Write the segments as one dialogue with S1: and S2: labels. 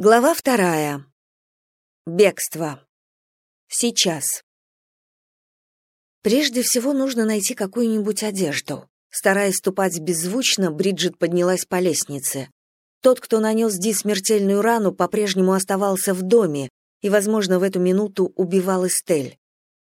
S1: Глава вторая. Бегство. Сейчас. Прежде всего нужно найти какую-нибудь одежду. Стараясь ступать беззвучно, Бриджит поднялась по лестнице. Тот, кто нанес Ди смертельную рану, по-прежнему оставался в доме и, возможно, в эту минуту убивал Эстель.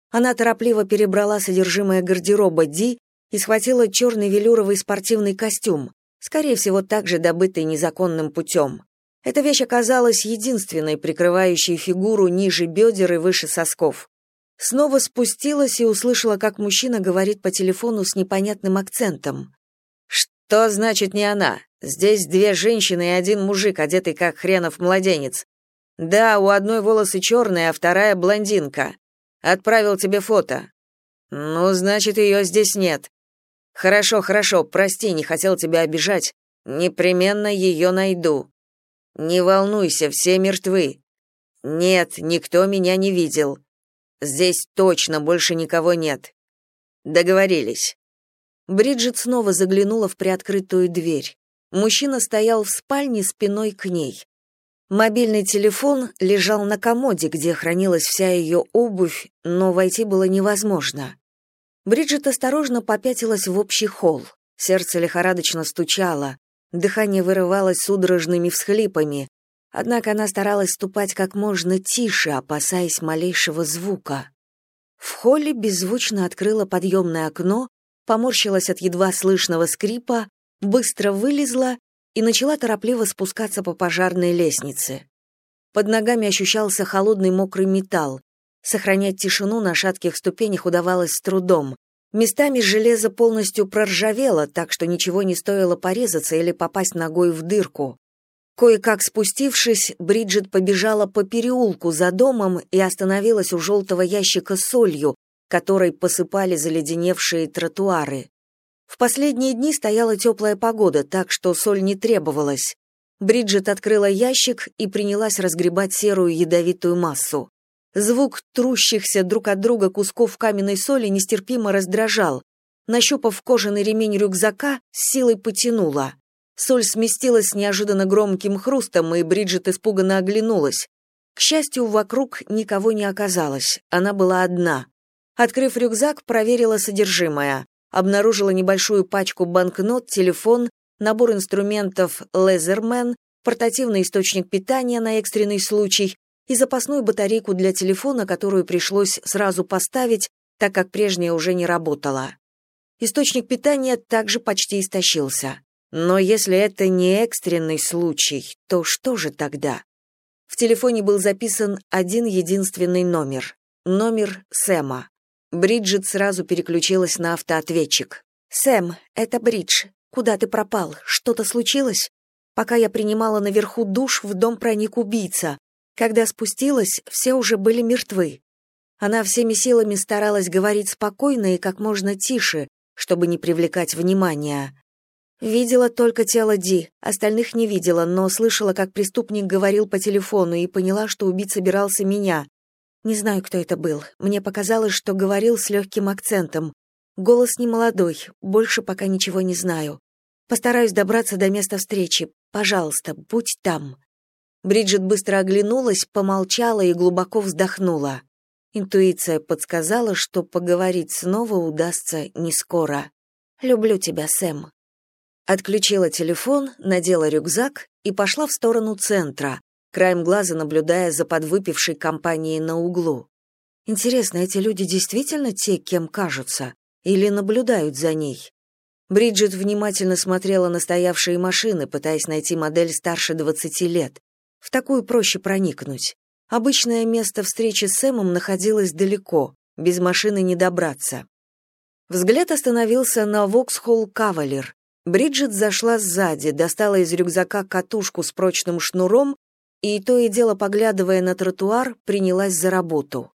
S1: Она торопливо перебрала содержимое гардероба Ди и схватила черный велюровый спортивный костюм, скорее всего, также добытый незаконным путем. Эта вещь оказалась единственной, прикрывающей фигуру ниже бедер и выше сосков. Снова спустилась и услышала, как мужчина говорит по телефону с непонятным акцентом. «Что значит не она? Здесь две женщины и один мужик, одетый как хренов младенец. Да, у одной волосы черные, а вторая блондинка. Отправил тебе фото. Ну, значит, ее здесь нет. Хорошо, хорошо, прости, не хотел тебя обижать. Непременно ее найду. Не волнуйся, все мертвы. Нет, никто меня не видел. Здесь точно больше никого нет. Договорились. Бриджит снова заглянула в приоткрытую дверь. Мужчина стоял в спальне спиной к ней. Мобильный телефон лежал на комоде, где хранилась вся ее обувь, но войти было невозможно. Бриджит осторожно попятилась в общий холл. Сердце лихорадочно стучало. Дыхание вырывалось судорожными всхлипами, однако она старалась ступать как можно тише, опасаясь малейшего звука. В холле беззвучно открыла подъемное окно, поморщилась от едва слышного скрипа, быстро вылезла и начала торопливо спускаться по пожарной лестнице. Под ногами ощущался холодный мокрый металл. Сохранять тишину на шатких ступенях удавалось с трудом. Местами железо полностью проржавело, так что ничего не стоило порезаться или попасть ногой в дырку. Кое-как спустившись, Бриджит побежала по переулку за домом и остановилась у желтого ящика с солью, которой посыпали заледеневшие тротуары. В последние дни стояла теплая погода, так что соль не требовалась. Бриджит открыла ящик и принялась разгребать серую ядовитую массу. Звук трущихся друг от друга кусков каменной соли нестерпимо раздражал. Нащупав кожаный ремень рюкзака, с силой потянула. Соль сместилась с неожиданно громким хрустом, и Бриджит испуганно оглянулась. К счастью, вокруг никого не оказалось, она была одна. Открыв рюкзак, проверила содержимое. Обнаружила небольшую пачку банкнот, телефон, набор инструментов «Лезермен», портативный источник питания на экстренный случай, и запасную батарейку для телефона, которую пришлось сразу поставить, так как прежняя уже не работала. Источник питания также почти истощился. Но если это не экстренный случай, то что же тогда? В телефоне был записан один единственный номер. Номер Сэма. Бриджит сразу переключилась на автоответчик. «Сэм, это Бридж. Куда ты пропал? Что-то случилось? Пока я принимала наверху душ, в дом проник убийца. Когда спустилась, все уже были мертвы. Она всеми силами старалась говорить спокойно и как можно тише, чтобы не привлекать внимания. Видела только тело Ди, остальных не видела, но слышала, как преступник говорил по телефону и поняла, что убить собирался меня. Не знаю, кто это был. Мне показалось, что говорил с легким акцентом. Голос не молодой, больше пока ничего не знаю. Постараюсь добраться до места встречи. Пожалуйста, будь там. Бриджит быстро оглянулась, помолчала и глубоко вздохнула. Интуиция подсказала, что поговорить снова удастся не скоро. «Люблю тебя, Сэм». Отключила телефон, надела рюкзак и пошла в сторону центра, краем глаза наблюдая за подвыпившей компанией на углу. Интересно, эти люди действительно те, кем кажутся, или наблюдают за ней? Бриджит внимательно смотрела на стоявшие машины, пытаясь найти модель старше 20 лет. В такую проще проникнуть. Обычное место встречи с Сэмом находилось далеко, без машины не добраться. Взгляд остановился на Воксхолл Кавалер. Бриджит зашла сзади, достала из рюкзака катушку с прочным шнуром и, то и дело поглядывая на тротуар, принялась за работу.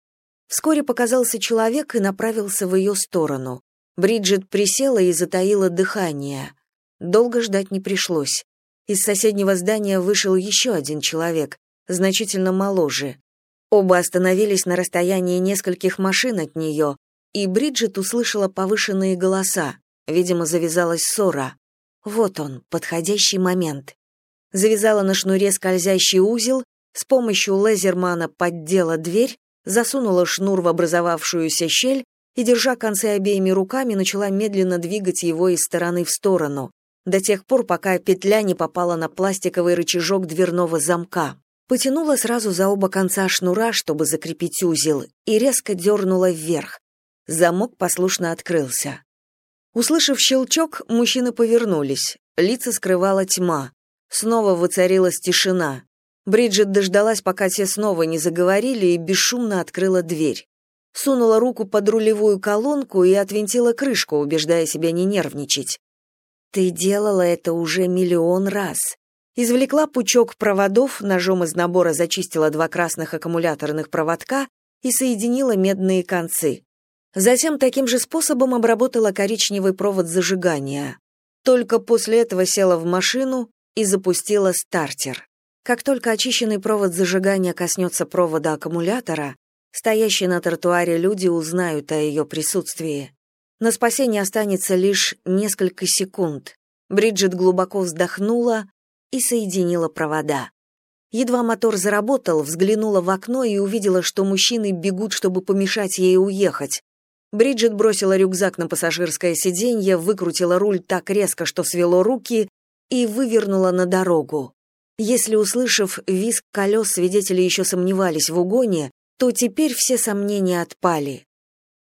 S1: Вскоре показался человек и направился в ее сторону. Бриджит присела и затаила дыхание. Долго ждать не пришлось. Из соседнего здания вышел еще один человек, значительно моложе. Оба остановились на расстоянии нескольких машин от нее, и Бриджит услышала повышенные голоса. Видимо, завязалась ссора. Вот он, подходящий момент. Завязала на шнуре скользящий узел, с помощью лазермана поддела дверь, засунула шнур в образовавшуюся щель и, держа концы обеими руками, начала медленно двигать его из стороны в сторону, до тех пор, пока петля не попала на пластиковый рычажок дверного замка. Потянула сразу за оба конца шнура, чтобы закрепить узел, и резко дернула вверх. Замок послушно открылся. Услышав щелчок, мужчины повернулись. Лица скрывала тьма. Снова воцарилась тишина. Бриджит дождалась, пока те снова не заговорили, и бесшумно открыла дверь. Сунула руку под рулевую колонку и отвинтила крышку, убеждая себя не нервничать. «Ты делала это уже миллион раз». Извлекла пучок проводов, ножом из набора зачистила два красных аккумуляторных проводка и соединила медные концы. Затем таким же способом обработала коричневый провод зажигания. Только после этого села в машину и запустила стартер. Как только очищенный провод зажигания коснется провода аккумулятора, стоящие на тротуаре люди узнают о ее присутствии. На спасение останется лишь несколько секунд. Бриджит глубоко вздохнула и соединила провода. Едва мотор заработал, взглянула в окно и увидела, что мужчины бегут, чтобы помешать ей уехать. Бриджит бросила рюкзак на пассажирское сиденье, выкрутила руль так резко, что свело руки, и вывернула на дорогу. Если, услышав визг колес, свидетели еще сомневались в угоне, то теперь все сомнения отпали.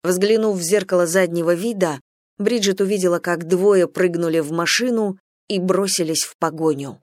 S1: Взглянув в зеркало заднего вида, Бриджит увидела, как двое прыгнули в машину и бросились в погоню.